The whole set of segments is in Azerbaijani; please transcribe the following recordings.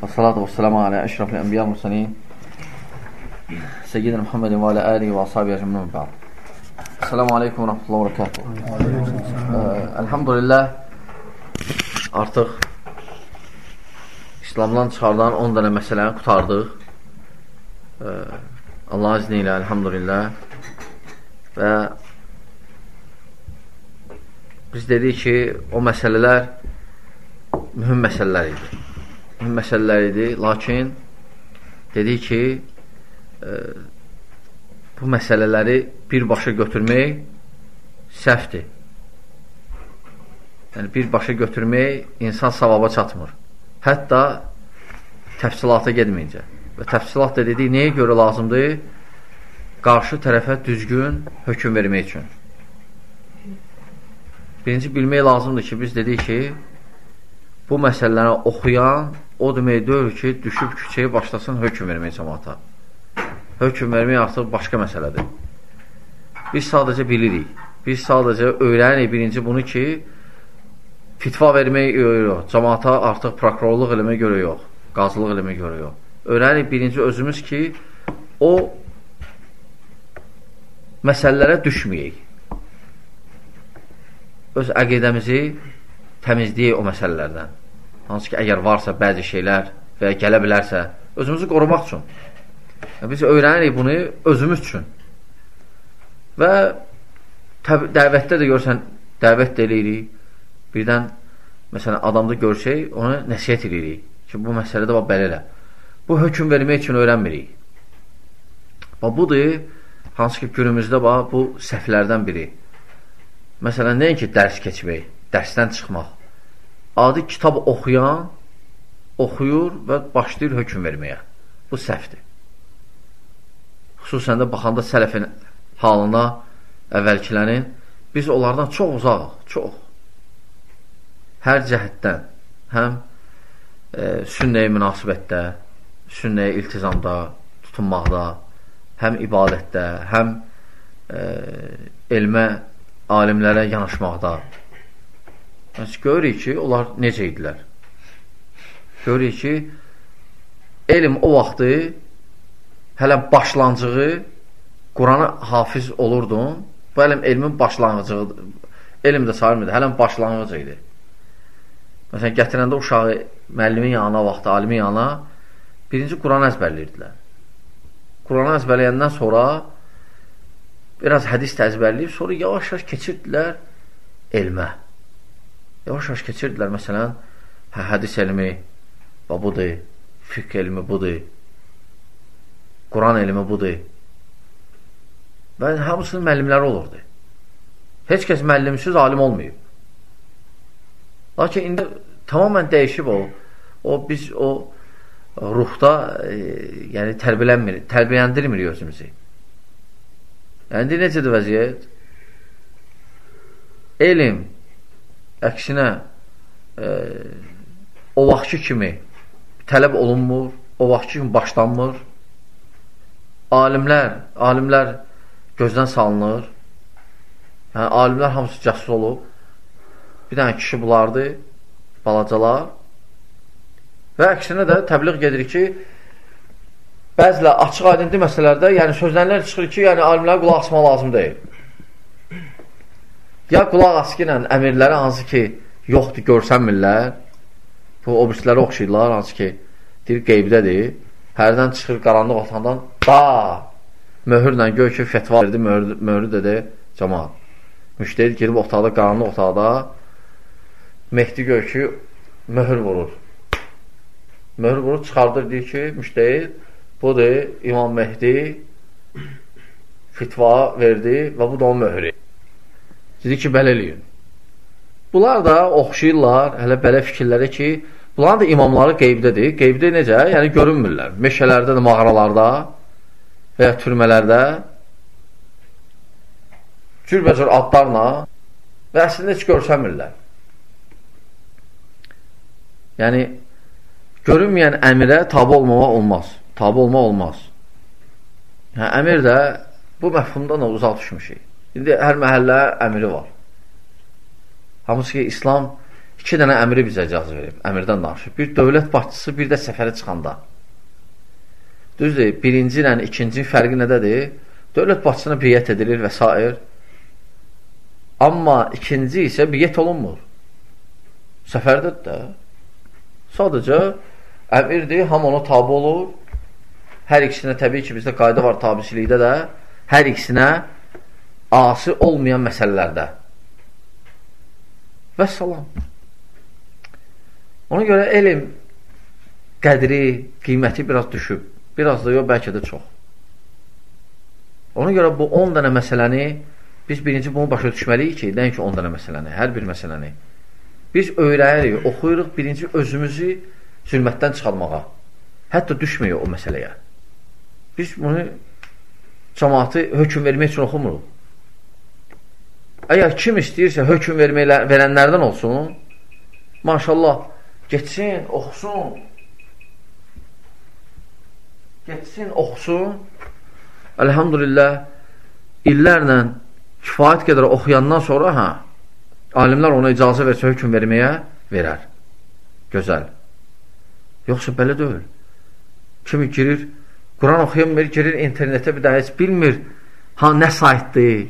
Və salatu və salamu alə əşrafil ənbiya mürsəlin Seyyidin Muhammedin və alə əli və ashabi əcəmdən bəl Selamu aleykum və rəhmətullah və rəkatuhu Elhamdülillah Artıq İslamdan çıxardan 10 dənə məsələni qutardıq. Allah izni ilə elhamdülillah. Və Biz dedik ki, o məsələlər mühüm məsələlər idi mühüm məsələlər idi, lakin dedik ki, e, bu məsələləri birbaşa götürmək səhvdir. Yəni, birbaşa götürmək insan savaba çatmır. Hətta təfsilata gedməyincə. Və təfsilat da dedik, nəyə görə lazımdır? Qarşı tərəfə düzgün hökum vermək üçün. Birinci bilmək lazımdır ki, biz dedik ki, bu məsələləri oxuyan o demək deyil ki, düşüb küçəyə başlasın hökm vermək cəmaata. Hökm vermək artıq başqa məsələdir. Biz sadəcə bilirik. Biz sadəcə öyrənirik birinci bunu ki, fitva vermək yox, cəmaata artıq prokurorluq eləmək görə yox, qazılıq eləmək görə yox. Öyrənirik birinci özümüz ki, o məsələlərə düşməyək. Öz əqidəmizi təmizləyək o məsələlərdən. Hansı ki, əgər varsa bəzi şeylər və ya gələ bilərsə, özümüzü qorumaq üçün. Biz öyrənirik bunu özümüz üçün. Və dəvətdə də görsən, dəvət də eləyirik. Birdən, məsələn, adamda görsək, onu nəsiyyət eləyirik ki, bu məsələdə bax, belə elə. Bu hökum vermək üçün öyrənmirik. Bax, budur, hansı ki, günümüzdə bax, bu səhvlərdən biri. Məsələn, nəinki dərs keçmək, dərsdən çıxmaq adi kitab oxuyan oxuyur və başlayır hökum verməyə. Bu səhvdir. Xüsusən də baxanda sələfin halına əvvəlkilərin biz onlardan çox uzaq, çox. Hər cəhətdən, həm e, sünnəyə münasibətdə, sünnəyə iltizamda, tutunmaqda, həm ibadətdə, həm e, elmə, alimlərə yanaşmaqda, Biz görürük ki, onlar necə idilər? Görürük ki, elm o vaxtı hələ başlanğıcı Qurana hafiz olurdun. Bu elm elmin başlanğıcı elm də sayılmırdı, hələ başlanğıcı idi. Məsələn, gətirəndə uşağı müəllimin yanına, vaxtı alimin yanına birinci Quranı əzbərləyirdilər. Quranı əzbərləyəndən sonra biraz hədis də əzbərləyib, sonra yavaş-yavaş keçirdilər elmə. Yavaş-yavaş keçirdilər, məsələn, hə, hədis elmi və budur, fiqh elmi budur, Quran elmi budur. Və hamısının müəllimləri olurdu. Heç kəs müəllimsiz alim olmayıb. Lakin indi tamamən dəyişib o. O biz o ruhda e, yəni tərbiyələnmir, tərbiyələndirmir özümüzü. Yəni necədir vəziyyət? Elm əksinə e, o vaxtki kimi tələb olunmur, o vaxtki kimi başlanmır. Alimlər, alimlər gözdən salınır. Yəni, alimlər hamısı cəsus olub. Bir dənə kişi bulardı, balacalar. Və əksinə də təbliğ gedir ki, bəzilə açıq aydın məsələlərdə, yəni sözlənlər çıxır ki, yəni alimlərə qulaq asma lazım deyil. Ya qulaq askı ilə əmirləri hansı ki, yoxdur, görsənmirlər. Bu obrislərə oxşayırlar, hansı ki, deyir, qeybdədir. Hərdən çıxır qaranlıq otandan, da, möhürlə gör ki, fətva verdi, möhür, möhürü dedi, cəmat. Müştəhid girib otaqda, qaranlıq otaqda, Mehdi gör ki, möhür vurur. Möhür vurur, çıxardır, deyir ki, müştəhid, budur, İmam Mehdi fitva verdi və bu da onun möhürü. Dedi ki, belə eləyin. Bunlar da oxşayırlar hələ belə fikirlərə ki, bunların da imamları qeybdədir. Qeybdə necə? Yəni görünmürlər. Meşələrdə də, mağaralarda və ya türmələrdə cürbəcür adlarla və əslində heç görsənmirlər. Yəni, görünməyən əmirə tabi olmamaq olmaz. Tabi olmaq olmaz. Yəni, əmir də bu məfhumdan da uzaq düşmüşük. İndi hər məhəllə əmiri var. Hamısı ki, İslam iki dənə əmri bizə icazə verib, əmirdən danışıb. Bir dövlət başçısı, bir də səfərə çıxanda. Düzdür, birinci ilə ikinci fərqi nədədir? Dövlət başçısına biyyət edilir və s. Amma ikinci isə biyyət olunmur. Səfərdədir də. Sadəcə əmirdir, ham ona tabi olur. Hər ikisinə təbii ki, bizdə qayda var tabisilikdə də. Hər ikisinə asi olmayan məsələlərdə. Və salam. Ona görə elm qədri, qiyməti biraz düşüb. Biraz da yox, bəlkə də çox. Ona görə bu 10 dənə məsələni biz birinci bunu başa düşməliyik ki, nəinki 10 dənə məsələni, hər bir məsələni. Biz öyrənirik, oxuyuruq birinci özümüzü zülmətdən çıxarmağa. Hətta düşmüyor o məsələyə. Biz bunu cəmaatı hökum vermək üçün oxumuruq. Əgər kim istəyirsə hökum verməklə, verənlərdən olsun, maşallah, getsin, oxusun, getsin, oxusun, əlhamdülillah, illərlə kifayət qədər oxuyandan sonra, hə, alimlər ona icazə versə hökum verməyə, verər. Gözəl. Yoxsa belə deyil. Kimi girir, Quran oxuyanmır, girir internetə bir daha heç bilmir, ha, nə saytdır,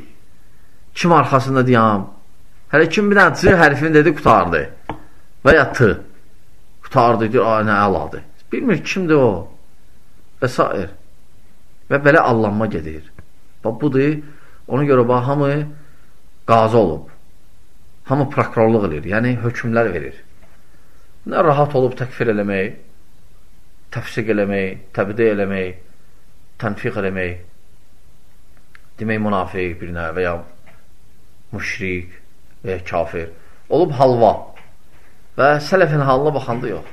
kim arxasında deyam. Hələ kim bir dənə C hərfini dedi, qutardı. Və ya T. Qutardı, deyir, a, nə əladır. Bilmir kimdir o. Və s. Və belə allanma gedir. Bax, budur. Ona görə bax, hamı qazı olub. Hamı prokurorluq edir, yəni hökmlər verir. Nə rahat olub təkfir eləmək, təfsiq eləmək, təbdə eləmək, tənfiq eləmək, demək münafiq birinə və ya müşrik və kafir. Olub halva və sələfin halına baxanda yox.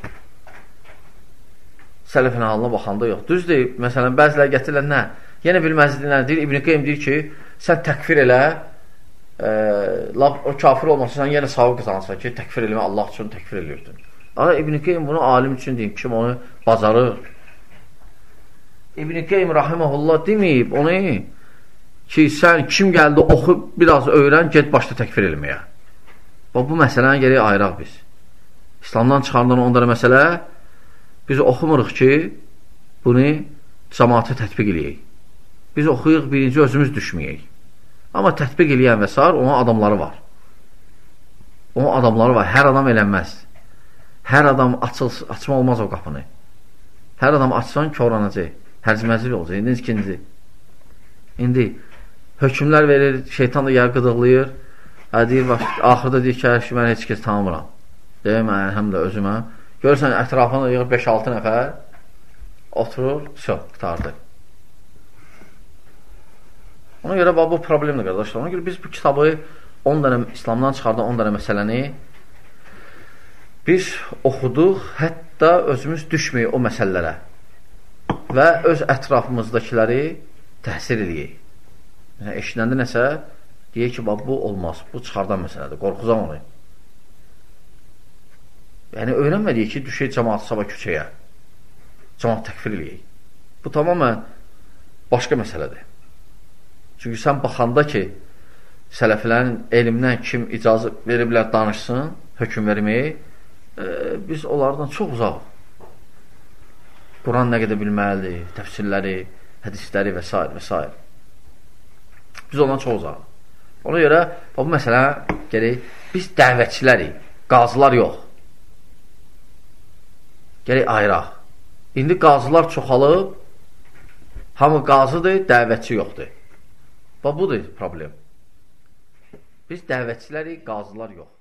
Sələfin halına baxanda yox. Düzdür, məsələn, bəzilər gətirirlər, nə? Yenə bilməzliklər deyir, İbn-i Qeym deyir ki, sən təkfir elə, e, laf, o kafir olmasa sən yenə savı qazanırsan ki, təkfir eləmə Allah üçün təkfir eləyirdin. Ama İbn-i Qeym bunu alim üçün deyib, kim onu bacarır. İbn-i Qeym rahiməhullah deməyib onu ki, sən kim gəldi oxu, biraz öyrən, get başda təkfir eləməyə. Bax, bu məsələni gerək ayıraq biz. İslamdan çıxardan onlara məsələ biz oxumuruq ki, bunu cəmaata tətbiq eləyək. Biz oxuyuq, birinci özümüz düşməyək. Amma tətbiq eləyən və s. onun adamları var. Onun adamları var. Hər adam elənməz. Hər adam açıl, açma olmaz o qapını. Hər adam açsan koranacaq. Hərcməcil olacaq. İndi ikinci. İndi hökmlər verir, şeytan da yer qıdıqlayır. Hə, deyir, axırda deyir ki, ki, mən heç kəs tanımıram. Deyir, mən həm də özümə. Görürsən, ətrafına yığır 5-6 nəfər, oturur, sö, qutardı. Ona görə bu problemdir, qardaşlar. Ona görə biz bu kitabı 10 dənə İslamdan çıxardan 10 dənə məsələni biz oxuduq, hətta özümüz düşməyik o məsələlərə və öz ətrafımızdakiləri təhsil edəyik. Yəni, eşidəndə nəsə deyək ki, bax, bu olmaz, bu çıxardan məsələdir, qorxuzan onu. Yəni, öyrənmədiyik ki, düşək cəmaat sabah küçəyə, cəmaat təkfir eləyək. Bu tamamən başqa məsələdir. Çünki sən baxanda ki, sələflərin elmdən kim icazə veriblər danışsın, hökum verməyi, e, biz onlardan çox uzaq. Quran nə qədər bilməlidir, təfsirləri, hədisləri və s. və s. Biz ondan çox uzaq. Ona görə bu məsələ gerək biz dəvətçilərik, qazılar yox. Gerək ayıraq. İndi qazılar çoxalıb, hamı qazıdır, dəvətçi yoxdur. Və budur problem. Biz dəvətçiləri, qazılar yox.